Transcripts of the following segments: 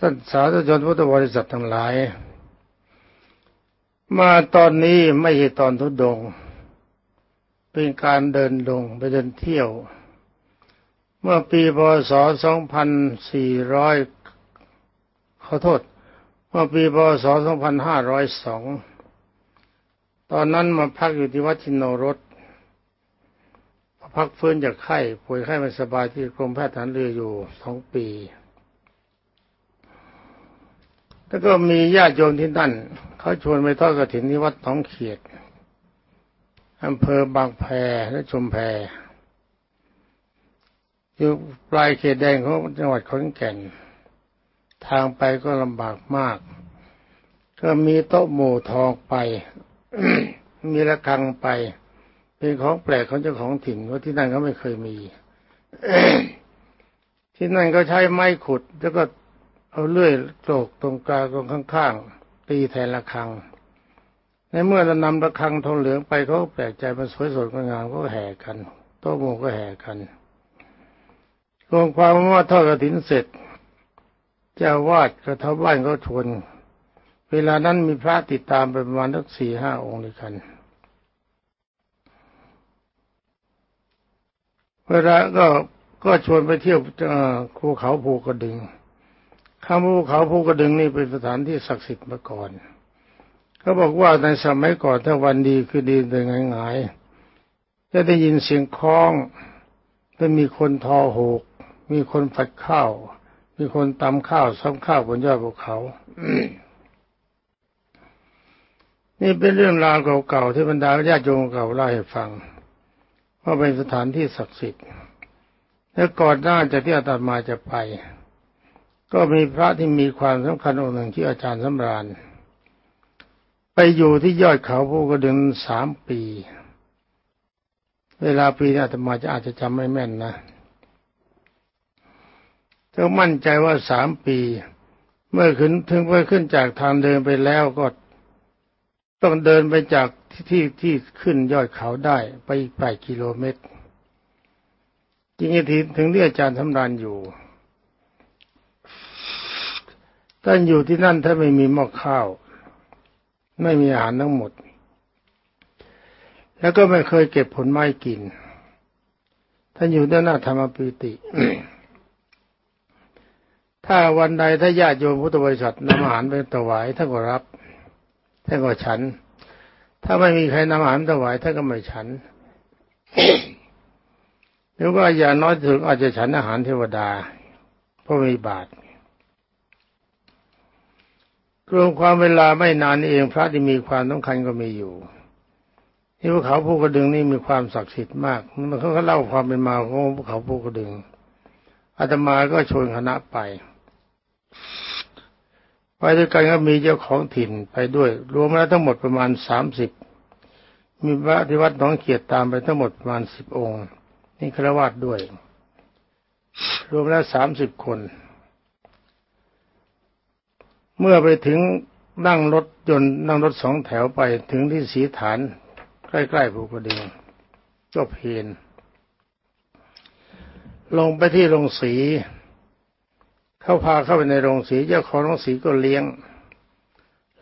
ท่านสาธุชนพุทธบริษัททั้งหลาย มาตอนนี้ไม่ใช่ตอนทุดง เป็นการเดินลงไปเดินเที่ยว เมื่อปีพศ 2400 ขอโทษ เมื่อปีพศ 2502 ตอนนั้นมาพักอยู่ที่วัดชินโนรสพักฟื้นจากไข้ป่วยไข้ไม่สบายที่กรมแพทย์ฐานเรืออยู่สองปี แล้วก็มีญาติโยมที่นั่นเขาชวนไปทอดกระถินที่วัดหนองเขียดอำเภอบางแพและชุมแพอยู่ปลายเขตแดงของจังหวัดขอนแก่น ทางไปก็ลำบากมาก ก็มีโต๊ะหมู่ทองไป มีระฆังไป เป็นของแปลกของเจ้าของถิ่นว่าที่นั่นเขาไม่เคยมี ที่นั่นก็ใช้ไม้ขุดแล้วก็ เอาเลื่อยโกรกตรงกลางตรงข้างๆ ตีแทนระฆัง ในเมื่อเรานำระฆังทองเหลืองไปเขาแปลกใจมันสวยสดงามก็แห่กันโต๊ะหมู่ก็แห่กันรวมความว่าทอดกระถินเสร็จเจ้าวาดกระทับบ้านก็ชวน เวลานั้นมีพระติดตามไปประมาณสักสี่ห้าองค์ด้วยกัน เวลาก็ก็ชวนไปเที่ยวภูเขาภูกระดึง ข้ามภูเขาภูกระดึงนี่เป็นสถานที่ศักดิ์สิทธิ์มาก่อนเขาบอกว่าในสมัยก่อนถ้าวันดีคือดีแต่ง่ายๆจะได้ยินเสียงคล้องจะมีคนทอหก มีคนฝัดข้าว มีคนตำข้าวซ้ำข้าวบนยอดภูเขา นี่เป็นเรื่องราวเก่าๆที่บรรดาญาติโยมเก่าเล่าให้ฟังว่าเป็นสถานที่ศักดิ์สิทธิ์ และก่อนหน้าจะที่อาตมาจะไป ก็มีพระที่มีความสำคัญองค์หนึ่งที่อาจารย์สำราญ ไปอยู่ที่ยอดเขาภูกระดึงสามปี เวลาปีนี้อาตมาจะอาจจะจำไม่แม่นนะเธอมั่นใจว่าสามปี เมื่อขึ้นถึงไปขึ้นจากทางเดินไปแล้วก็ต้องเดินไปจากที่ที่ขึ้นยอดเขาได้ไปอีกแปกิโลเมตร จริงๆทีถึงที่อาจารย์ทำรานอยู่ ท่านอยู่ที่นั่นถ้าไม่มีหม้อข้าว ไม่มีอาหารทั้งหมด แล้วก็ไม่เคยเก็บผลไม้กิน ท่านอยู่ด้านหน้าธรรมปิติ ถ้าวันใดถ้าญาติโยมพุทธบริษัทนำอาหารไปถวายท่านก็รับท่านก็ฉัน ถ้าไม่มีใครนำอาหารถวายท่านก็ไม่ฉันหรือว่าอย่างน้อยถึงอาจจะฉันอาหารเทวดาเพราะมีบาตร รวมความเวลาไม่นานนี่เองพระที่มีความต้องคัญก็มีอยู่ที่ภูเขาภูกระดึงนี่มีความศักดิ์สิทธิ์มากมันเขาเล่าความเป็นมาของภูเขาภูกระดึงอาตมาก็ชวนคณะไป ไปด้วยกันก็มีเจ้าของถิ่นไปด้วย รวมแล้วทั้งหมดประมาณสามสิบมีพระที่วัดหนองเขียดตามไปทั้งหมดประมาณสิบองค์ นี่ครวาดด้วย รวมแล้วสามสิบคน เมื่อไปถึงนั่งรถยนต์นั่งรถสองแถวไปถึงที่สีฐาน ใกล้ๆภูกระดึงก็เพนลงไปที่โรงสี เขาพาเข้าไปในโรงสีเจ้าของโรงสีก็เลี้ยง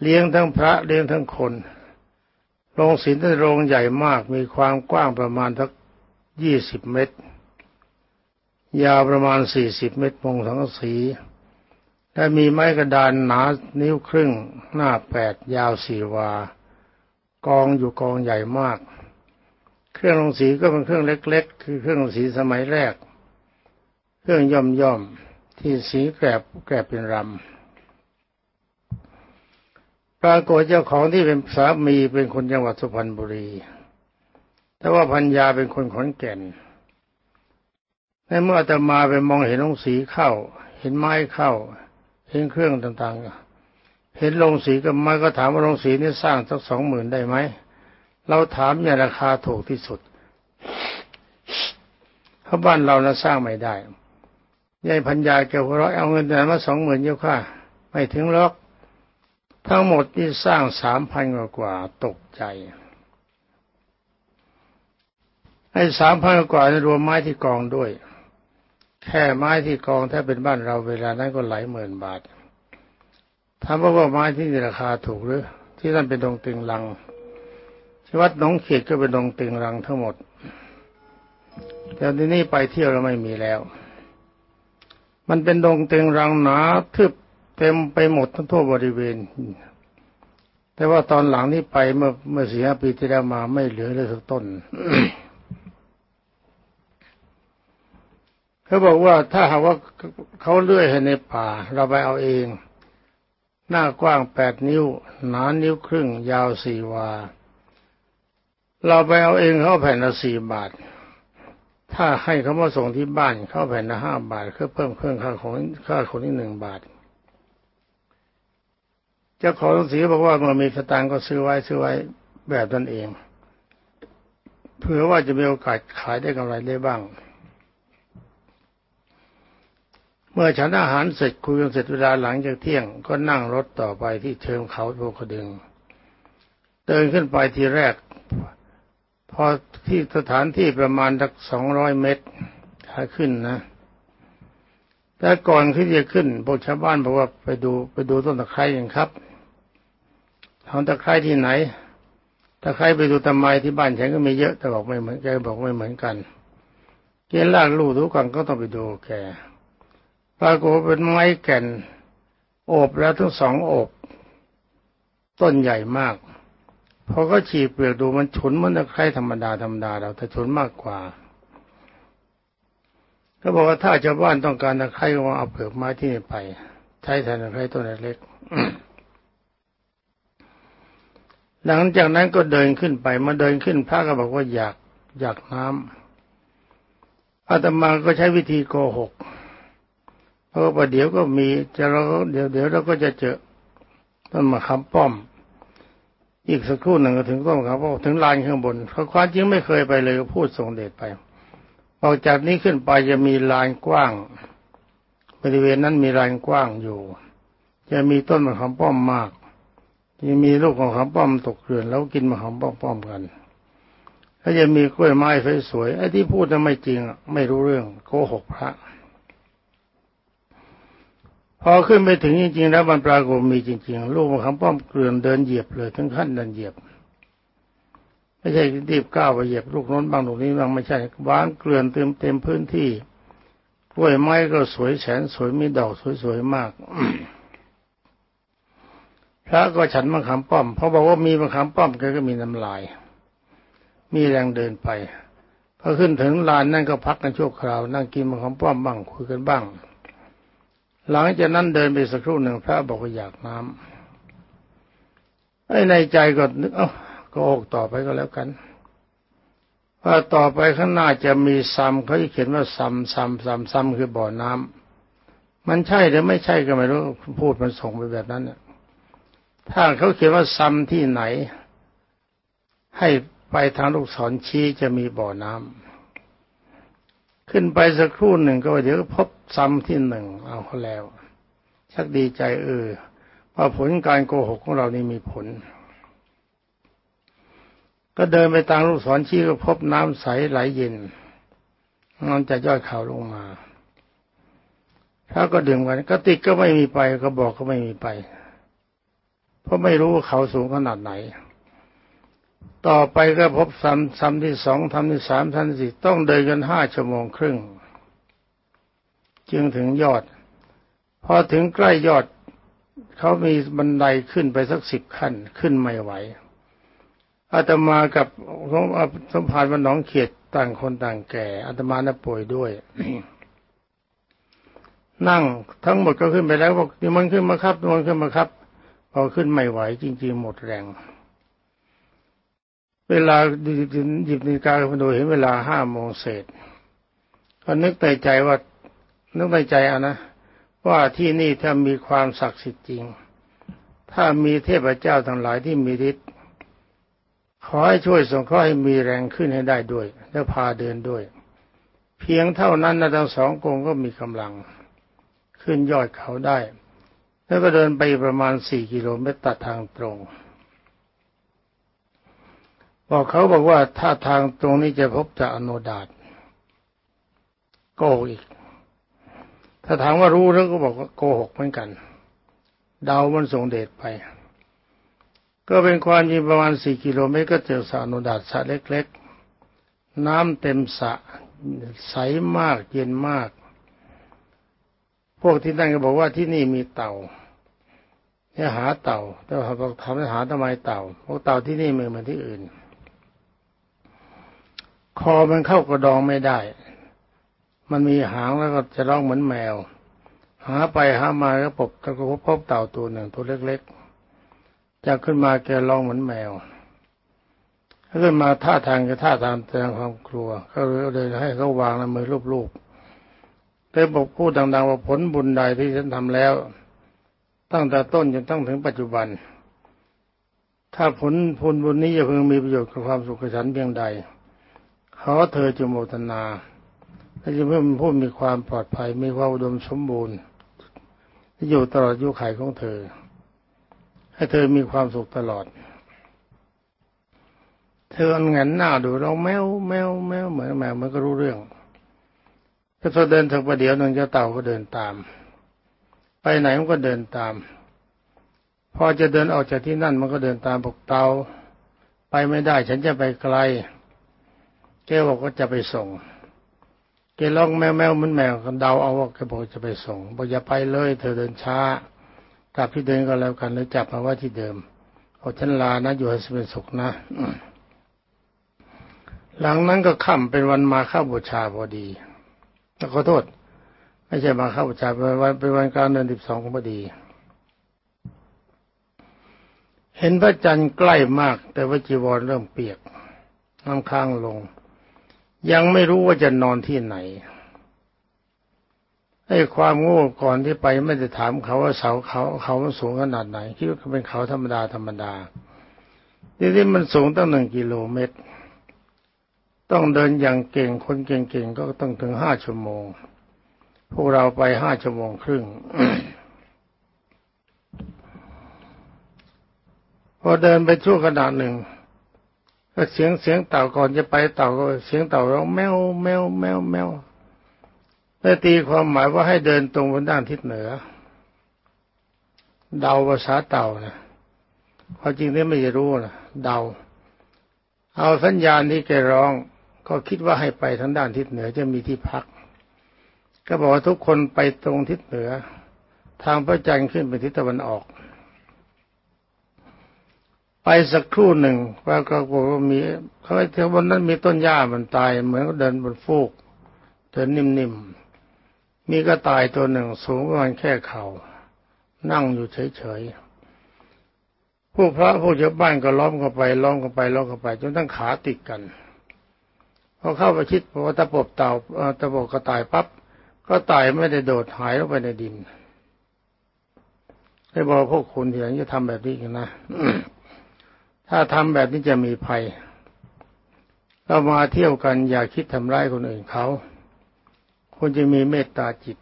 เลี้ยงทั้งพระเลี้ยงทั้งคน โรงสีเป็นโรงใหญ่มากมีความกว้างประมาณทักยี่สิบเมตร ยาวประมาณสี่สิบเมตรมงทั้งสี และมีไม้กระดานหนานิ้วครึ่ง หน้าแปดยาวสี่วา กองอยู่กองใหญ่มาก เครื่องลงสีก็เป็นเครื่องเล็ก ๆ คือเครื่องลงสีสมัยแรก เครื่องย่อมๆที่สีแกรบแกรบเป็นรำปรากฏเจ้าของที่เป็นสามีเป็นคนจังหวัดสุพรรณบุรี แต่ว่าพัญญาเป็นคนขอนแก่นในเมื่อจะมาไปมองเห็นลงสีเข้า เห็นไม้เข้า เห็นเครื่องต่างๆ เห็นลงสีกับไม้ก็ถามว่าลงสีนี้สร้างสักสองหมื่นได้ไหมเราถามอย่าราคาถูกที่สุดเพราะบ้านเรานะสร้างไม่ได้ยายพัญญาแกหัวเราะเอาเงินแต่มาสองหมื่นเยอะค่ะไม่ถึงหรอกทั้งหมดที่สร้างสามพันกว่ากว่าตกใจไอ้สามพันกว่านี่รวมไม้ที่กองด้วย แค่ไม้ที่กองถ้าเป็นบ้านเราเวลานั้นก็หลายหมื่นบาทถามว่าไม้ที่ราคาถูกหรือ ที่นั่นเป็นดงตึงรังที่วัดหนองเขียดก็เป็นดงตึงรังทั้งหมด แต่ที่นี่ไปเที่ยวแล้วไม่มีแล้ว มันเป็นดงตึงรังหนาทึบเต็มไปหมดทั้งทั่วบริเวณ แต่ว่าตอนหลังที่ไปเมื่อเมื่อสี่ห้าปีที่แล้วมาไม่เหลือเลยสักต้น เขาบอกว่าถ้าหากว่าเขาเลื่อยให้ในป่า เราไปเอาเอง หน้ากว้างแปดนิ้ว หนานิ้วครึ่ง ยาวสี่วา เราไปเอาเองเขาแผ่นละสี่บาท ถ้าให้เขามาส่งที่บ้านเขาแผ่นละห้าบาทเพื่อเพิ่มเครื่องค่าของค่าคนที่หนึ่งบาทเจ้าของสีบอกว่าเมื่อมีสตางค์ก็ซื้อไว้ซื้อไว้แบบนั้นเองเผื่อว่าจะมีโอกาสขายได้กำไรได้บ้าง เมื่อฉันอาหารเสร็จคุยกันเสร็จเวลาหลังจากเที่ยง ก็นั่งรถต่อไปที่เชิงเขาโพกดึง เดินขึ้นไปทีแรก พอที่สถานที่ประมาณสักสองร้อยเมตรถ้าขึ้นนะแต่ก่อนที่จะขึ้นพวกชาวบ้านบอกว่าไปดูไปดูต้นตะไคร้กันครับทำตะไคร้ที่ไหนตะไคร้ไปดูทำไมที่บ้านฉันก็มีเยอะแต่บอกไม่เหมือนแกบอกไม่เหมือนกันเกณฑ์ลากลูกทุกคนก็ต้องไปดูแก ปรากฏเป็นไม้แก่นโอบแล้วทั้งสองโอบต้นใหญ่มากพอก็ฉีกเปลือกดูมันฉุนมันตะไคร้ธรรมดาธรรมดาเราแต่ฉุนมากกว่าก็บอกว่าถ้าชาวบ้านต้องการตะไคร้ก็เอาเปลือกไม้ที่นี่ไป ใช้แทนตะไคร้ต้นเล็กหลังจากนั้นก็เดินขึ้นไปมาเดินขึ้นพระก็บอกว่าอยากอยากน้ำอาตมาก็ใช้วิธีโกหก ราะว่าเดี๋ยวก็มีจะเราเดี๋ยวเดี๋ยวเราก็จะเจอต้นมะขามป้อม อีกสักครู่หนึ่งก็ถึงต้นมะขามป้อมถึงลานข้างบนเพราะความจริงไม่เคยไปเลยพูดส่งเดชไปออกจากนี้ขึ้นไปจะมีลานกว้าง บริเวณนั้นมีลานกว้างอยู่ จะมีต้นมะขามป้อมมากจะมีลูกของมะขามป้อมตกเกลื่อนแล้วกินมะขามป้อมป้อมกันถ้าจะมีกล้วยไม้สวยๆไอ้ที่พูดนั้นไม่จริงไม่รู้เรื่องโกหกพระ อขึ้นไปถึงจริงๆแล้วมันปรากฏมีจริง ๆ ลูกมะขามป้อมเกลื่อนเดินเหยียบเลยถึงขั้นเดินเหยียบ ไม่ใช่รีบก้าวไปเหยียบลูกน้นบางลูกนี้บางไม่ใช่วางเกลื่อนเต็มเต็มพื้นที่กล้วยไม้ก็สวยแสนสวยมีดอกสวยๆมากพระก็ฉันมะขามป้อมเพราะบอกว่ามีมะขามป้อมแกก็มีน้ำลาย มีแรงเดินไปพอขึ้นถึงลานนั่นก็พักกันชั่วคราว นั่งกินมะขามป้อมบ้างคุยกันบ้าง หลังจากนั้นเดินไปสักครู่หนึ่งพระบอกว่าอยากน้ำไอ้ในใจก็นึกเอ้าก็ออกต่อไปก็แล้วกันว่าต่อไปข้างหน้าจะมีซัมเขาจะเขียนว่าซัมซัมซัมซัมคือบ่อน้ำมันใช่หรือไม่ใช่ก็ไม่รู้พูดมันส่งไปแบบนั้นเนี่ยถ้าเขาเขียนว่าซัมที่ไหน ให้ไปทางลูกศรชี้จะมีบ่อน้ำ ขึ้นไปสักครู่หนึ่งก็เดี๋ยวพบซ้ำที่หนึ่งเอาเขาแล้ว ชักดีใจเออว่าผลการโกหกของเรานี่มีผล ก็เดินไปตามลูกศรชี้ก็พบน้ำใสไหลเย็นมันจะย่อยเขาลงมา ถ้าก็ดึงไว้ก็ติกก็ไม่มีไป ก็บอกก็ไม่มีไป เพราะไม่รู้ว่าเขาสูงขนาดไหน ต่อไปก็พบซ้ำซ้ำที่สองทำที่สามทำที่สี่ต้องเดินกันห้าชั่วโมงครึ่ง จึงถึงยอด พอถึงใกล้ยอดเขามีบันไดขึ้นไปสักสิบขั้นขึ้นไม่ไหวอาตมากับสมภารวันน้องเขียดต่างคนต่างแก่อาตมาน่ะป่วยด้วย นั่งทั้งหมดก็ขึ้นไปแล้วบอกนี่มันขึ้นมาครับมันขึ้นมาครับพอขึ้นไม่ไหวจริง ๆ หมดแรง เวลาหยิบนาฬิกาขึ้นดูเห็นเวลาห้าโมงเศษก็นึกในใจว่านึกในใจอะนะ ว่าที่นี่ถ้ามีความศักดิ์สิทธิ์จริง ถ้ามีเทพเจ้าทั้งหลายที่มีฤทธิ์ขอให้ช่วยส่งข้อให้มีแรงขึ้นให้ได้ด้วย และพาเดินด้วย เพียงเท่านั้นนะทั้งสองกงก็มีกำลัง ขึ้นยอดเขาได้ แล้วก็เดินไปประมาณสี่กิโลเมตรตัดทางตรง บอกเขาบอกว่าถ้าทางตรงนี้จะพบจากอโนดาตโกหกอีก ถ้าถามว่ารู้แล้วก็บอกว่าโกหกเหมือนกัน ดาวมันส่งเดชไป ก็เป็นความจริงประมาณสี่กิโลเมตรก็เจอสระนุดาตสระเล็ก ๆ น้ำเต็มสระใสมากเย็นมาก พวกที่นั่นก็บอกว่าที่นี่มีเต่าเนี่ยหาเต่าแต่ว่าทำให้หาทำไมเต่าเพราะเต่าที่นี่ไม่เหมือนที่อื่น คอมันเข้ากระดองไม่ได้ มันมีหางแล้วก็จะร้องเหมือนแมว หาไปหามาก็พบก็พบพบเต่าตัวหนึ่งตัวเล็กๆจะขึ้นมาแกร้องเหมือนแมวขึ้นมาท่าทางจะท่าทางแสดงความกลัว ก็เลยให้เขาวางในมือรูปๆแต่บอกพูดดังๆว่าผลบุญใดที่ฉันทำแล้ว ตั้งแต่ต้นจนตั้งถึงปัจจุบัน ถ้าผลผลบุญนี้จะเพิ่งมีประโยชน์กับความสุขฉันเพียงใด ขอเธอจงโมทนาและจะเพิ่มผู้มีความปลอดภัยมีความอุดมสมบูรณ์ที่อยู่ตลอดอยุคไขของเธอ ให้เธอมีความสุขตลอด เธออันเงินหน้าดูเราแมวแมวแมวเหมือนแมวมันก็รู้เรื่องถ้าเธอเดินถึงประเดี๋ยวนึงเจ้าเต่าก็เดินตาม ไปไหนมันก็เดินตาม พอจะเดินออกจากที่นั่นมันก็เดินตามบอกเต่าไปไม่ได้ ฉันจะไปไกล แกบอกว่าจะไปส่งแกร้องแมวแมวมันแมวกันเดาเอาว่าแกบอกจะไปส่งบอกอย่าไปเลย เธอเดินช้ากลับที่เดินก็แล้วกันเลยจับมาว่าที่เดิมเอาฉันลานะ อยู่ให้เป็นสุขนะหลังนั้นก็ค่ำเป็นวันมาข้าบูชาพอดีขอโทษ ไม่ใช่มาข้าบูชาเป็นวันเป็นวันกลางเดือนสิบสองพอดี เห็นพระจันทร์ใกล้มาก แต่ว่าจีวรเริ่มเปียกน้ำค้างลง ยังไม่รู้ว่าจะนอนที่ไหนไอ้ความโง่ก่อนที่ไปไม่ได้ถามเขาว่าเสาเขาเขามันสูงขนาดไหนคิดว่าเป็นเขาธรรมดาธรรมดาทีนี้มันสูงตั้งหนึ่งกิโลเมตร ต้องเดินอย่างเก่งคนเก่งๆก็ต้องถึงห้าชั่วโมง พวกเราไปห้าชั่วโมงครึ่งพอเดินไปชั่วขนาดหนึ่ง ก็เสียงเสียงเต่าก่อนจะไปเต่าก็เสียงเต่าร้องแมวแมวแมวแมวได้ตีความหมายว่าให้เดินตรงบนด้านทิศเหนือ เดาภาษาเต่านะความจริงนี่ไม่รู้นะเดา เอาสัญญาณที่แกร้อง ก็คิดว่าให้ไปทางด้านทิศเหนือจะมีที่พัก ก็บอกว่าทุกคนไปตรงทิศเหนือ ทางพระจันทร์ขึ้นไปทิศตะวันออก ไปสักครู่หนึ่งปรากฏว่ามีเขาไอ้ที่บนนั้นมีต้นหญ้ามันตาย เหมือนเดินบนฟูกเดินนิ่มๆ มีกระต่ายตัวหนึ่งสูงประมาณแค่เขา่า นั่งอยู่เฉยๆผู้พระผู้เจ้าบ้านก็ล้อมเข้าไปล้อมเข้าไปล้อมเข้าไปจนทั้งขาติดกันพอเข้าไปคิดพอตะปบเต่าตะปบกระต่ายปั๊บก็ตายไม่ได้โดดหายลงไปในดินให้บอกพวกคุณทีหลังจะทำแบบนี้กันนะ ถ้าทำแบบนี้จะมีภัย เรามาเที่ยวกันอย่าคิดทำร้ายคนอื่นเขาควรจะมีเมตตาจิต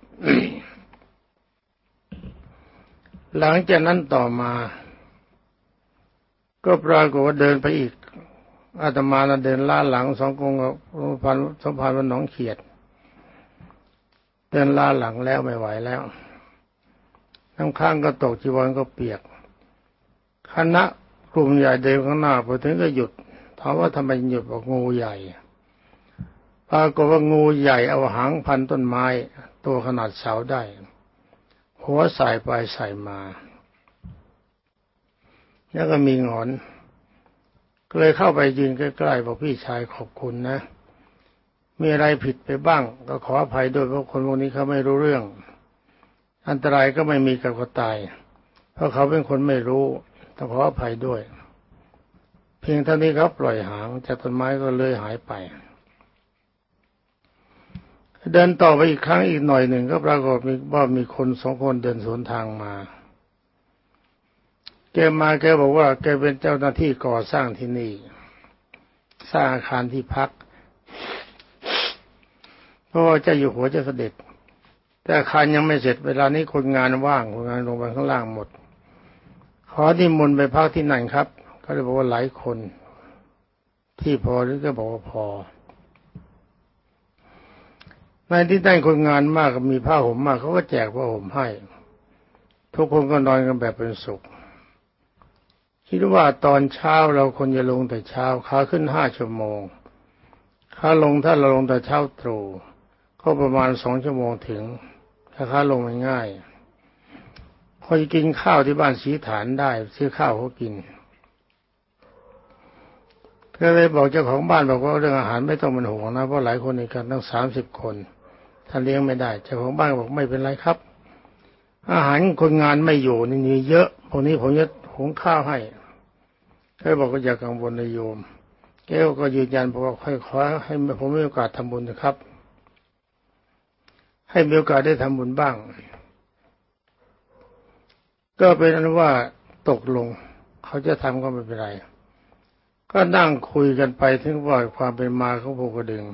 หลังจากนั้นต่อมา ก็ปรากฏว่าเดินไปอีกอาตมาเดินล่าหลังสองกงพันสองพันวันหนองเขียด เดินล่าหลังแล้วไม่ไหวแล้วน้ำข้างก็ตกจีวรก็เปียก คณะ กลุ่มใหญ่เดินข้างหน้าพอถึงก็หยุดถามว่าทำไมหยุดบอกงูใหญ่ปรากฏว่างูใหญ่เอาหางพันต้นไม้ ตัวขนาดเสาได้ หัวใส่ไปใส่มา แล้วก็มีงอนก็เลยเข้าไปยืนใกล้ๆบอกพี่ชายขอบคุณนะ มีอะไรผิดไปบ้าง ก็ขออภัยด้วยเพราะคนพวกนี้เขาไม่รู้เรื่อง อันตรายก็ไม่มีกับเขาตาย เพราะเขาเป็นคนไม่รู้ ต้องขออภัยด้วย เพียงเท่านี้ครับปล่อยหางจากต้นไม้ก็เลยหายไป เดินต่อไปอีกครั้งอีกหน่อยหนึ่งก็ปรากฏมีว่ามีคนสองคนเดินสวนทางมา แกมาแกบอกว่า แกเป็นเจ้าหน้าที่ก่อสร้างที่นี่ สร้างอาคารที่พักเพราะว่าเจ้าอยู่หัวจะเสด็จ แต่อาคารยังไม่เสร็จเวลานี้คนงานว่างคนงานลงไปข้างล่างหมด ขอที่มนไปพักที่ไหนครับก็เลยบอกว่าหลายคน ที่พอหรือก็บอกว่าพอในที่ได้คนงานมากมีผ้าห่มมากเขาก็แจกผ้าห่มให้ ทุกคนก็นอนกันแบบเป็นสุข คิดว่าตอนเช้าเราควรจะลงแต่เช้าขาขึ้นห้าชั่วโมงขาลงถ้าเราลงแต่เช้าตรู่ก็ประมาณสองชั่วโมงถึงถ้าขาลงง่าย พอจะกินข้าวที่บ้านสีฐานได้ ซื้อข้าวเขากินก็เลยบอกเจ้าของบ้านบอกว่าเรื่องอาหารไม่ต้องเป็นห่วงนะเพราะหลายคนในกันตั้งสามสิบคนถ้าเลี้ยงไม่ได้เจ้าของบ้านบอกไม่เป็นไรครับ อาหารคนงานไม่อยู่นี่มีเยอะพวกนี้ผมจะหุงข้าวให้เขาบอกก็อย่ากังวลเลยโยมแกก็ยืนยันบอกว่าค่อยขอให้ผมมีโอกาสทำบุญนะครับ ให้มีโอกาสได้ทำบุญบ้าง ก็เป็นนั้นว่าตกลง เขาจะทำก็ไม่เป็นไร ก็นั่งคุยกันไปถึงว่าความเป็นมาของภูกระดึง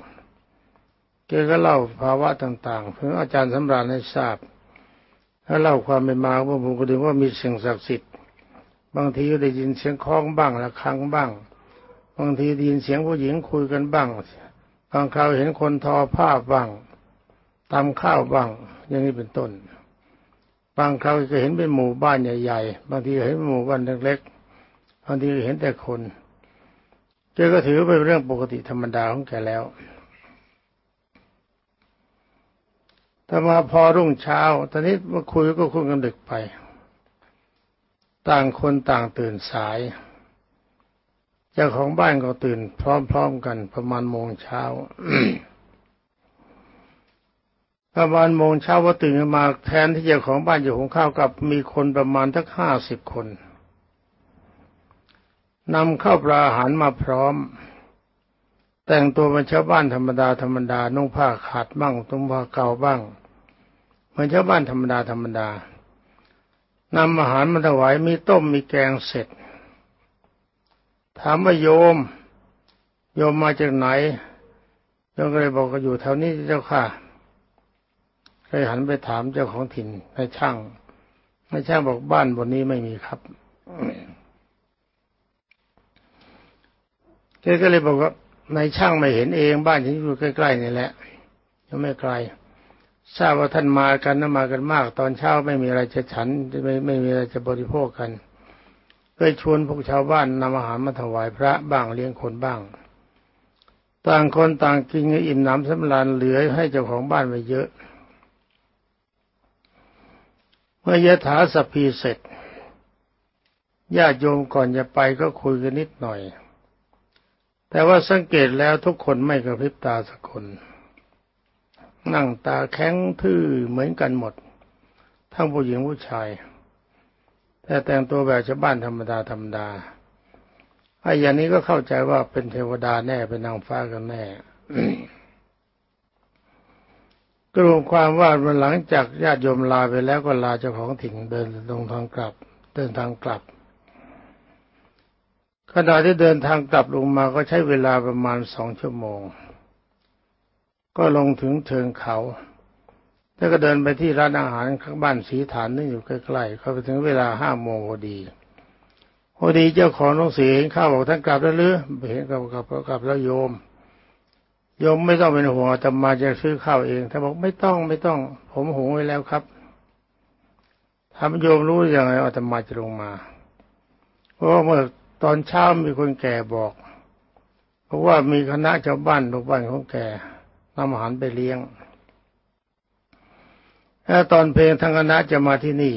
แกก็เล่าภาวะต่างๆเพื่ออาจารย์สำราญให้ทราบแล้วเล่าความเป็นมาของภูกระดึงว่ามีสิ่งศักดิ์สิทธิ์ บางทีก็ได้ยินเสียงคล้องบ้างระฆังบ้าง บางทีได้ยินเสียงผู้หญิงคุยกันบ้างบางคราวเห็นคนทอผ้าบ้างตำข้าวบ้าง อย่างนี้เป็นต้น บางคราวก็เห็นเป็นหมู่บ้านใหญ่ๆ บางทีเห็นหมู่บ้านเล็กๆ บางทีเห็นแต่คนแกก็ถือเป็นเรื่องปกติธรรมดาของแกแล้วแต่มาพอรุ่งเช้า ตอนนี้มาคุยก็คุยกันดึกไป ต่างคนต่างตื่นสาย เจ้าของบ้านก็ตื่นพร้อมๆกันประมาณโมงเช้า ประมาณโมงเช้าว่าตื่นมาแทนที่เจ้าของบ้านจะหุงข้าวกับมีคนประมาณทักห้าสิบคนนำข้าวปลาอาหารมาพร้อม แต่งตัวเป็นชาวบ้านธรรมดาธรรมดานุ่งผ้าขาดบ้างตุ้งผ้าเก่าบ้างเหมือนชาวบ้านธรรมดาธรรมดานำอาหารมาถวายมีต้มมีแกงเสร็จ ถามว่าโยม โยมมาจากไหนโยมก็เลยบอกก็อยู่แถวนี้เจ้าค่ะ เคยหันไปถามเจ้าของถิ่นนายช่างนายช่างบอกบ้านบนนี้ไม่มีครับแกก็เลยบอกว่าในช่างไม่เห็นเองบ้านฉันอยู่ใกล้ๆนี่แหละยังไม่ไกลทราบว่าท่านมากันนะมากันมาก ตอนเช้าไม่มีอะไรจะฉันไม่ไม่มีอะไรจะบริโภคกันก็ชวนพวกชาวบ้านนำอาหารมาถวายพระบ้างเลี้ยงคนบ้าง ต่างคนต่างกินอิ่มหนำสำราญเหลือให้เจ้าของบ้านไปเยอะ เมื่อยถาสพีเสร็จญาติโยมก่อนจะไปก็คุยกันนิดหน่อย แต่ว่าสังเกตแล้วทุกคนไม่กระพริบตาสักคน นั่งตาแข็งทื่อเหมือนกันหมด ทั้งผู้หญิงผู้ชาย แต่แต่งตัวแบบชาวบ้านธรรมดาธรรมดาไอ้อย่างนี้ก็เข้าใจว่าเป็นเทวดาแน่เป็นนางฟ้ากันแน่ รวมความว่าหลังจากญาติโยมลาไปแล้วก็ลาเจ้าของถิ่นเดินลงทางกลับ เดินทางกลับขณะที่เดินทางกลับลงมาก็ใช้เวลาประมาณสองชั่วโมง ก็ลงถึงเชิงเขาแล้วก็เดินไปที่ร้านอาหารข้างบ้านสีฐานนี่อยู่ใกล้ๆเขาไปถึงเวลาห้าโมงพอดีพอดีเจ้าของน้องสีเห็นข้าวบอกท่านกลับแล้วหรือเห็นกลับกลับกลับแล้วโยม โยมไม่ต้องเป็นห่วงแต่มาจะซื้อข้าวเองท่านบอกไม่ต้องไม่ต้อง ผมหุงไว้แล้วครับทำโยมรู้ยังไงว่าจะมาจะลงมาเพราะว่าเมื่อตอนเช้ามีคนแก่บอก เพราะว่ามีคณะชาวบ้านลูกบ้านของแกนำอาหารไปเลี้ยงแล้วตอนเพลงทางคณะจะมาที่นี่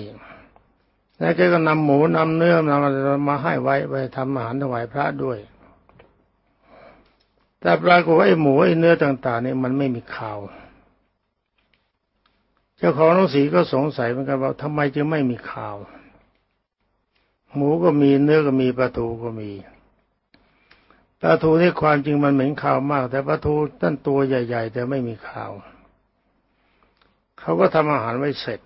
แล้วแกก็นำหมูนำเนื้อนำอะไรมาให้ไว้ไปทำอาหารถวายพระด้วย แต่ปรากฏว่าไอ้หมูไอ้เนื้อต่าง ๆ เนี่ยมันไม่มีข่าว เจ้าของหนังสือก็สงสัยเหมือนกันว่าทำไมจึงไม่มีข่าว หมูก็มีเนื้อก็มีปลาทูก็มีปลาทูที่ความจริงมันเหม็นข่าวมาก แต่ปลาทูตั้นตัวใหญ่ ๆ แต่ไม่มีข่าวเขาก็ทำอาหารไว้เสร็จ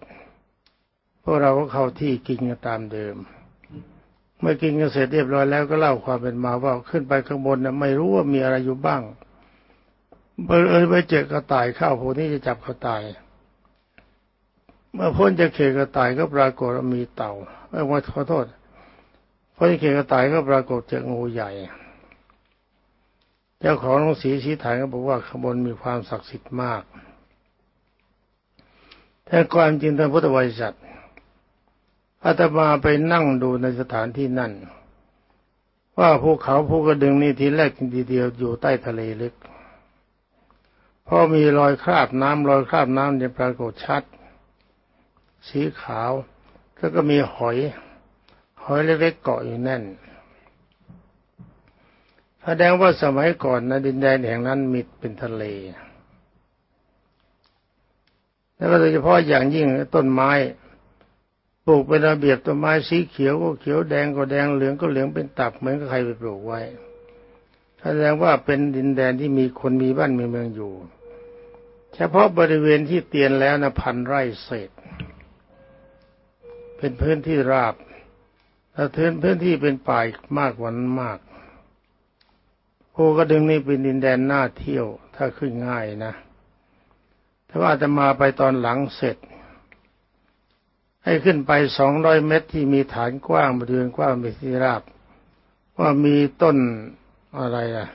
พวกเราก็เข้าที่กินกันตามเดิม เมื่อกินกันเสร็จเรียบร้อยแล้วก็เล่าความเป็นมาว่าขึ้นไปข้างบนน่ะไม่รู้ว่ามีอะไรอยู่บ้างเออไปเจอกระต่ายเข้าโพนี่จะจับกระต่าย เมื่อพ้นจากเขตกระต่ายก็ปรากฏว่ามีเต่าเออขอโทษพอที่เขตกระต่ายก็ปรากฏเจองูใหญ่ เจ้าของหนังสีสีถ่ายก็บอกว่าข้างบนมีความศักดิ์สิทธิ์มากแต่ความจริงทางพุทธบริษัท อาตมาไปนั่งดูในสถานที่นั่น ว่าภูเขาภูกระดึงนี่ทีแรกทีเดียวอยู่ใต้ทะเลลึกพอมีรอยคราบน้ำรอยคราบน้ำเนี่ยปรากฏชัด สีขาวแล้วก็มีหอย หอยเล็กๆเกาะอยู่แน่นแสดงว่าสมัยก่อนนะดินแดนแห่งนั้นมีเป็นทะเลแล้วโดยเฉพาะอย่างยิ่งต้นไม้ ปลูกเป็นระเบียบต้นไม้สีเขียวก็เขียวแดงก็แดงเหลืองก็เหลืองเป็นตับเหมือนกับใครไปปลูกไว้แสดงว่าเป็นดินแดนที่มีคนมีบ้านมีเมืองอยู่ เฉพาะบริเวณที่เตียนแล้วนะพันไร่เศษ เป็นพื้นที่ราบแต่พื้นพื้นที่เป็นป่ามากกว่านั้นมากภูกระดึงนี่เป็นดินแดนน่าเที่ยวถ้าขึ้นง่ายนะ ถ้าว่าจะมาไปตอนหลังเสร็จ ให้ขึ้นไปสองร้อยเมตรที่มีฐานกว้างบริเวณกว้างเป็นที่ราบ ว่ามีต้นอะไรอะ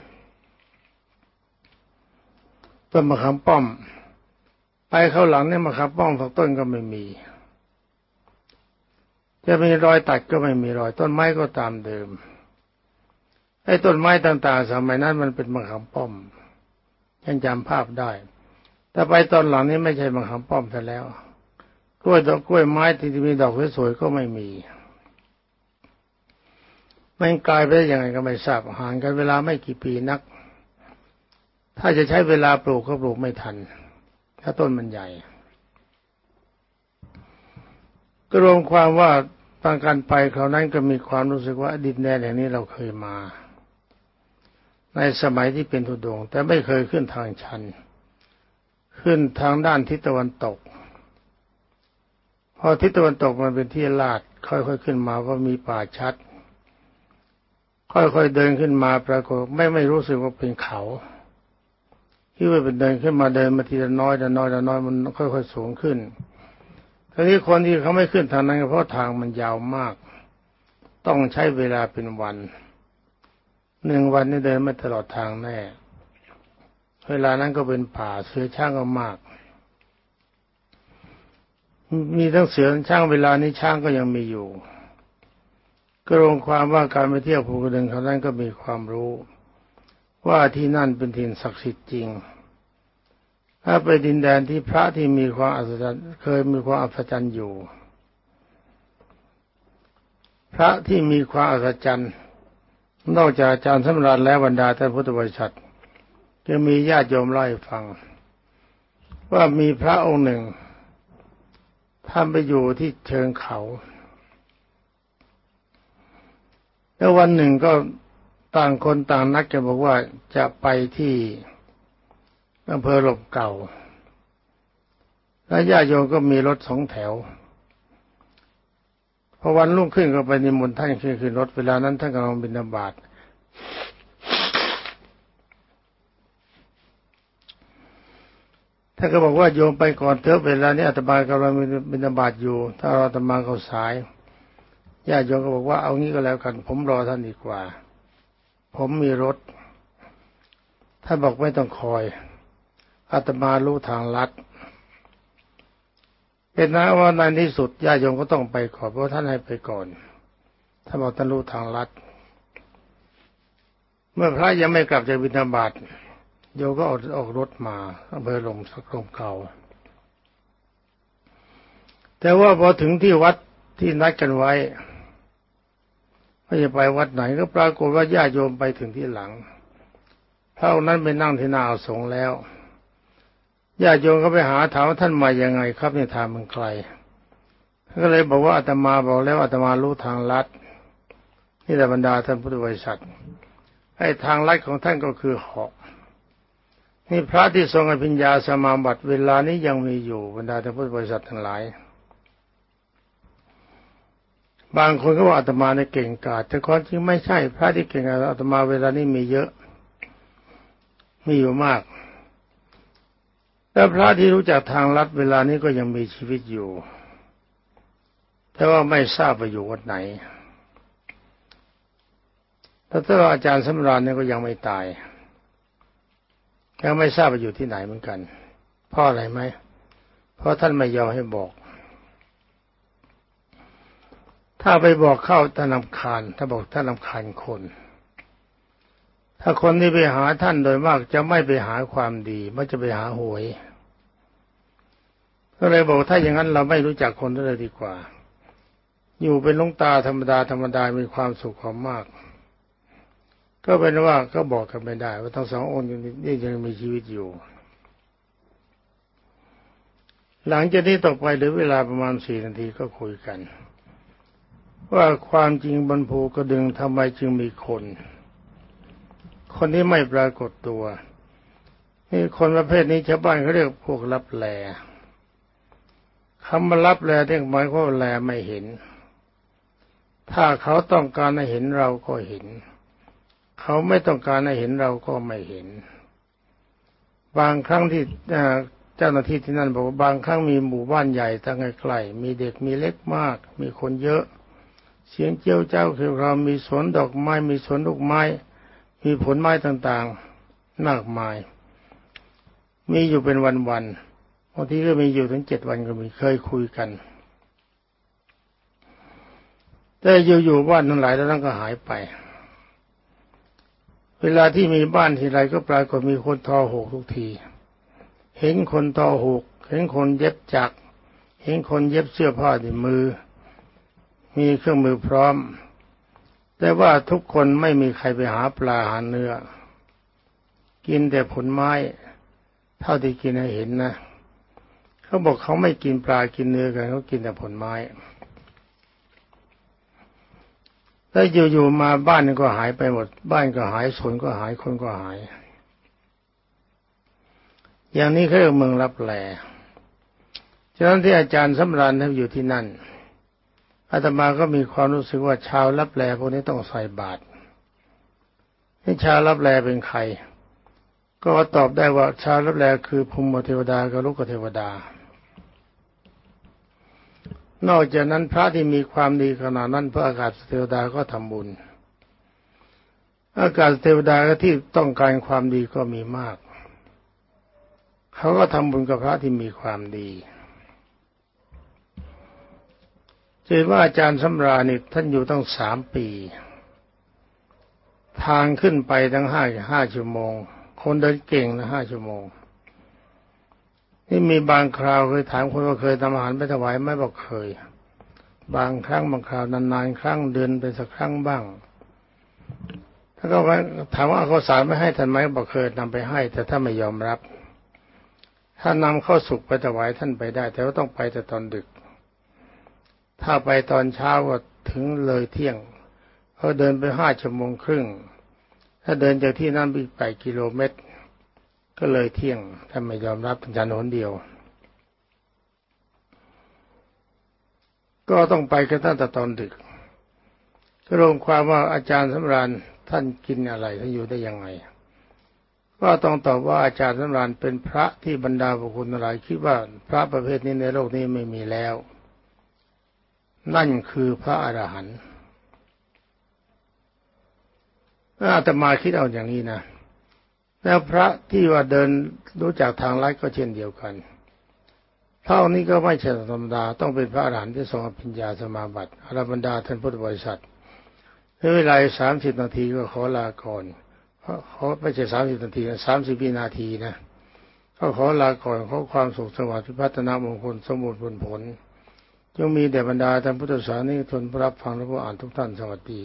ต้นมะขามป้อม ไปเข้าหลังเนี่ยมะขามป้อมฝักต้นก็ไม่มี จะมีรอยตัดก็ไม่มีรอย ต้นไม้ก็ตามเดิมไอ้ต้นไม้ต่างๆ สมัยนั้นมันเป็นมะขามป้อมยังจำภาพได้ แต่ไปตอนหลังนี้ไม่ใช่มะขามป้อมซะแล้ว กล้วยดอกกล้วยไม้ที่มีดอกสวยๆก็ไม่มีมันกลายไปได้ยังไงก็ไม่ทราบห่างกันเวลาไม่กี่ปีนัก ถ้าจะใช้เวลาปลูกก็ปลูกไม่ทัน ถ้าต้นมันใหญ่ ก็รวมความว่าตางการไปคราวนั้นก็มีความรู้สึกว่าดินแดนแห่งนี้เราเคยมา ในสมัยที่เป็นทุดง แต่ไม่เคยขึ้นทางชัน ขึ้นทางด้านทิศตะวันตก พอทิศตะวันตกมันเป็นที่ลาด ค่อยๆขึ้นมาว่ามีป่าชัด ค่อยๆเดินขึ้นมาปรากฏไม่ไม่รู้สึกว่าเป็นเขาที่ว่าเป็นเดินขึ้นมาเดินมาทีละน้อยละน้อยละน้อยมันค่อยๆสูงขึ้นทีนี้คนที่เขาไม่ขึ้นทางนั้นเพราะทางมันยาวมาก ต้องใช้เวลาเป็นวันหนึ่งวันนี้เดินไม่ตลอดทางแน่ เวลานั้นก็เป็นป่าเสือช้างก็มาก มีทั้งเสือช้างเวลานี้ช้างก็ยังมีอยู่ก็รวมความว่าการไปเที่ยวภูกระดึงเขานั้นก็มีความรู้ ว่าที่นั่นเป็นถิ่นศักดิ์สิทธิ์จริง ถ้าไปดินแดนที่พระที่มีความอัศจรรย์เคยมีความอัศจรรย์อยู่ พระที่มีความอัศจรรย์นอกจากอาจารย์สำราญแล้วบรรดาท่านพุทธบริษัทจะมีญาติโยมเล่าให้ฟัง ว่ามีพระองค์หนึ่ง ท่านไปอยู่ที่เชิงเขา แล้ววันหนึ่งก็ต่างคนต่างนักจะบอกว่าจะไปที่อำเภอหลบเก่าแล้วญาติโยมก็มีรถสองแถวพอวันรุ่งขึ้นก็ไปนิมนต์ท่านขึ้นขึ้นรถเวลานั้นท่านกำลังบิณฑบาต ท่านก็บอกว่าโยมไปก่อนเถอะเวลานี้อาตมากำลังบิณฑบาตอยู่ ถ้าเราอาตมาเขาสายญาติโยมก็บอกว่าเอางี้ก็แล้วกัน ผมรอท่านดีกว่า ผมมีรถท่านบอกไม่ต้องคอยอาตมารู้ทางลัดเป็นนะว่าในที่สุดญาติโยมก็ต้องไปก่อนเพราะท่านให้ไปก่อนท่านบอกท่านรู้ทางลัด เมื่อพระยังไม่กลับจากบิณฑบาต โยก็ออกออกรถมาอำเภอลมสักลมเก่าแต่ว่าพอถึงที่วัดที่นัดกันไว้ว่จะไปวัดไหนก็ปรากฏว่าญาติโยมไปถึงที่หลังพระองค์นั้นไปนั่งที่นาอาสงแล้วญาติโยมก็ไปหาถามว่าท่านมายังไงครับเนี่ยทางมันไกลก็เลยบอกว่าอาตมาบอกแล้วอาตมารู้ทางลัดนี่แหละบรรดาท่านพุทธบริษัทไอ้ทางลัดของท่านก็คือหอก นี่พระที่ทรงอภิญญาสมาบัติเวลานี้ยังมีอยู่บรรดาท่านพุทธบริษัททั้งหลาย บางคนก็ว่าอาตมาในเก่งกาจแต่ความจริงไม่ใช่ พระที่เก่งอาตมาเวลานี้มีเยอะ มีอยู่มากแต่พระที่รู้จักทางลัดเวลานี้ก็ยังมีชีวิตอยู่ แต่ว่าไม่ทราบไปอยู่วัดไหนแต่ถ้าอาจารย์สำราญเนี่ยก็ยังไม่ตาย ยังไม่ทราบไปอยู่ที่ไหนเหมือนกันเพราะอะไรไหมเพราะท่านไม่ยอมให้บอก ถ้าไปบอกเข้าท่านลำคาญถ้าบอกท่านลำคาญคน ถ้าคนที่ไปหาท่านโดยมากจะไม่ไปหาความดีไม่จะไปหาหวยก็เลยบอกถ้าอย่างนั้นเราไม่รู้จักคนเลยดีกว่า อยู่เป็นลุงตาธรรมดาธรรมดามีความสุขความมาก ก็เป็นว่าก็บอกกันไม่ได้ ว่าทั้งสององค์นี่ยังมีชีวิตอยู่ หลังจากนี้ต่อไปหรือเวลาประมาณสี่นาทีก็คุยกัน ว่าความจริงบนภูกระดึงทำไมจึงมีคน คนที่ไม่ปรากฏตัวนี่คนประเภทนี้ชาวบ้านเขาเรียกพวกรับแลคำว่ารับแลเรียหมายว่าแลไม่เห็น ถ้าเขาต้องการให้เห็นเราก็เห็น เขาไม่ต้องการให้เห็นเราก็ไม่เห็น บางครั้งที่เจ้าหน้าที่ที่นั่นบอกว่าบางครั้งมีหมู่บ้านใหญ่ตั้งใกลๆมีเด็กมีเล็กมาก มีคนเยอะ เสียงเจียวเจ้าคือเรามีสวนดอกไม้มีสวนลูกไม้ มีผลไม้ต่างๆมากมาย มีอยู่เป็นวันๆบางทีก็มีอยู่ถึงเจ็ดวันก็มีเคยคุยกันแต่อยู่ๆบ้านทั้งหลายแล้วนั่นก็หายไป เวลาที่มีบ้านทีไรก็ปรากฏมีคนทอหกทุกที เห็นคนทอหกเห็นคนเย็บจัก เห็นคนเย็บเสื้อผ้าด้วยมือ มีเครื่องมือพร้อม แต่ว่าทุกคนไม่มีใครไปหาปลาหาเนื้อ กินแต่ผลไม้เท่าที่กินให้เห็นนะ เขาบอกเขาไม่กินปลากินเนื้อกันเขากินแต่ผลไม้ แล้วอยู่ๆมาบ้านก็หายไปหมด บ้านก็หายสวนก็หายคนก็หาย อย่างนี้เขาเรียกเมืองรับแลฉะนั้นที่อาจารย์สำราญท่านอยู่ที่นั่นอาตมาก็มีความรู้สึกว่าชาวรับแลพวกนี้ต้องใส่บาตรนี่ชาวรับแลเป็นใคร ก็ตอบได้ว่าชาวรับแลคือภูมิเทวดากับลูกเทวดา นอกจากนั้นพระที่มีความดีขนาดนั้นพระอากาศเทวดาก็ทำบุญ อากาศเทวดาที่ต้องการความดีก็มีมาก เขาก็ทำบุญกับพระที่มีความดีเห็นว่าอาจารย์สำราญนี่ท่านอยู่ตั้งสามปี ทางขึ้นไปทั้งห้าห้าชั่วโมง คนเดินเก่งนะห้าชั่วโมง นี่มีบางคราวเคยถามคนว่าเคยทำอาหารไปถวายไหมบอกเคย บางครั้งบางคราวนานๆครั้งเดือนเป็นสักครั้งบ้างถ้าก็ถามว่าเขาสารไม่ให้ท่านไหมบอกเคยนำไปให้ แต่ถ้าไม่ยอมรับ ถ้านำเข้าสุกไปถวายท่านไปได้ แต่ว่าต้องไปแต่ตอนดึก ถ้าไปตอนเช้าก็ถึงเลยเที่ยงเขาเดินไปห้าชั่วโมงครึ่ง ถ้าเดินจากที่นั่นไปแปดกิโลเมตร ก็เลยเที่ยงถ้านไม่ยอมรับเป็นจันหนเดียว ก็ต้องไปกันตั้งแต่ตอนดึกก็ลงความว่าอาจารย์สำราญท่านกินอะไรท่านอยู่ได้ยังไงก็ต้องตอบว่าอาจารย์สำราญเป็นพระที่บรรดาบุคคลหลายคิดว่าพระประเภทนี้ในโลกนี้ไม่มีแล้ว นั่นคือพระอรหันต์อาตมาคิดเอาอย่างนี้นะ แล้วพระที่ว่าเดินรู้จักทางลัดก็เช่นเดียวกัน เท่านี้ก็ไม่ใช่ธรรมดาต้องเป็นพระอรหันต์ที่ทรงปัญญาสมาบัติอรบรรดาท่านพุทธบริษัทในเวลาสามสิบนาทีก็ขอลาก่อนขอไม่ใช่สามสิบนาทีสามสิบวินาทีนะก็ขอลาก่อนขอความสุขสวัสดิ์พิพัฒนามงคลสมบูรณ์ผลผลจงมีแด่บรรดาท่านพุทธศาสนิกชนผู้รับฟังและผู้อ่านทุกท่านสวัสดี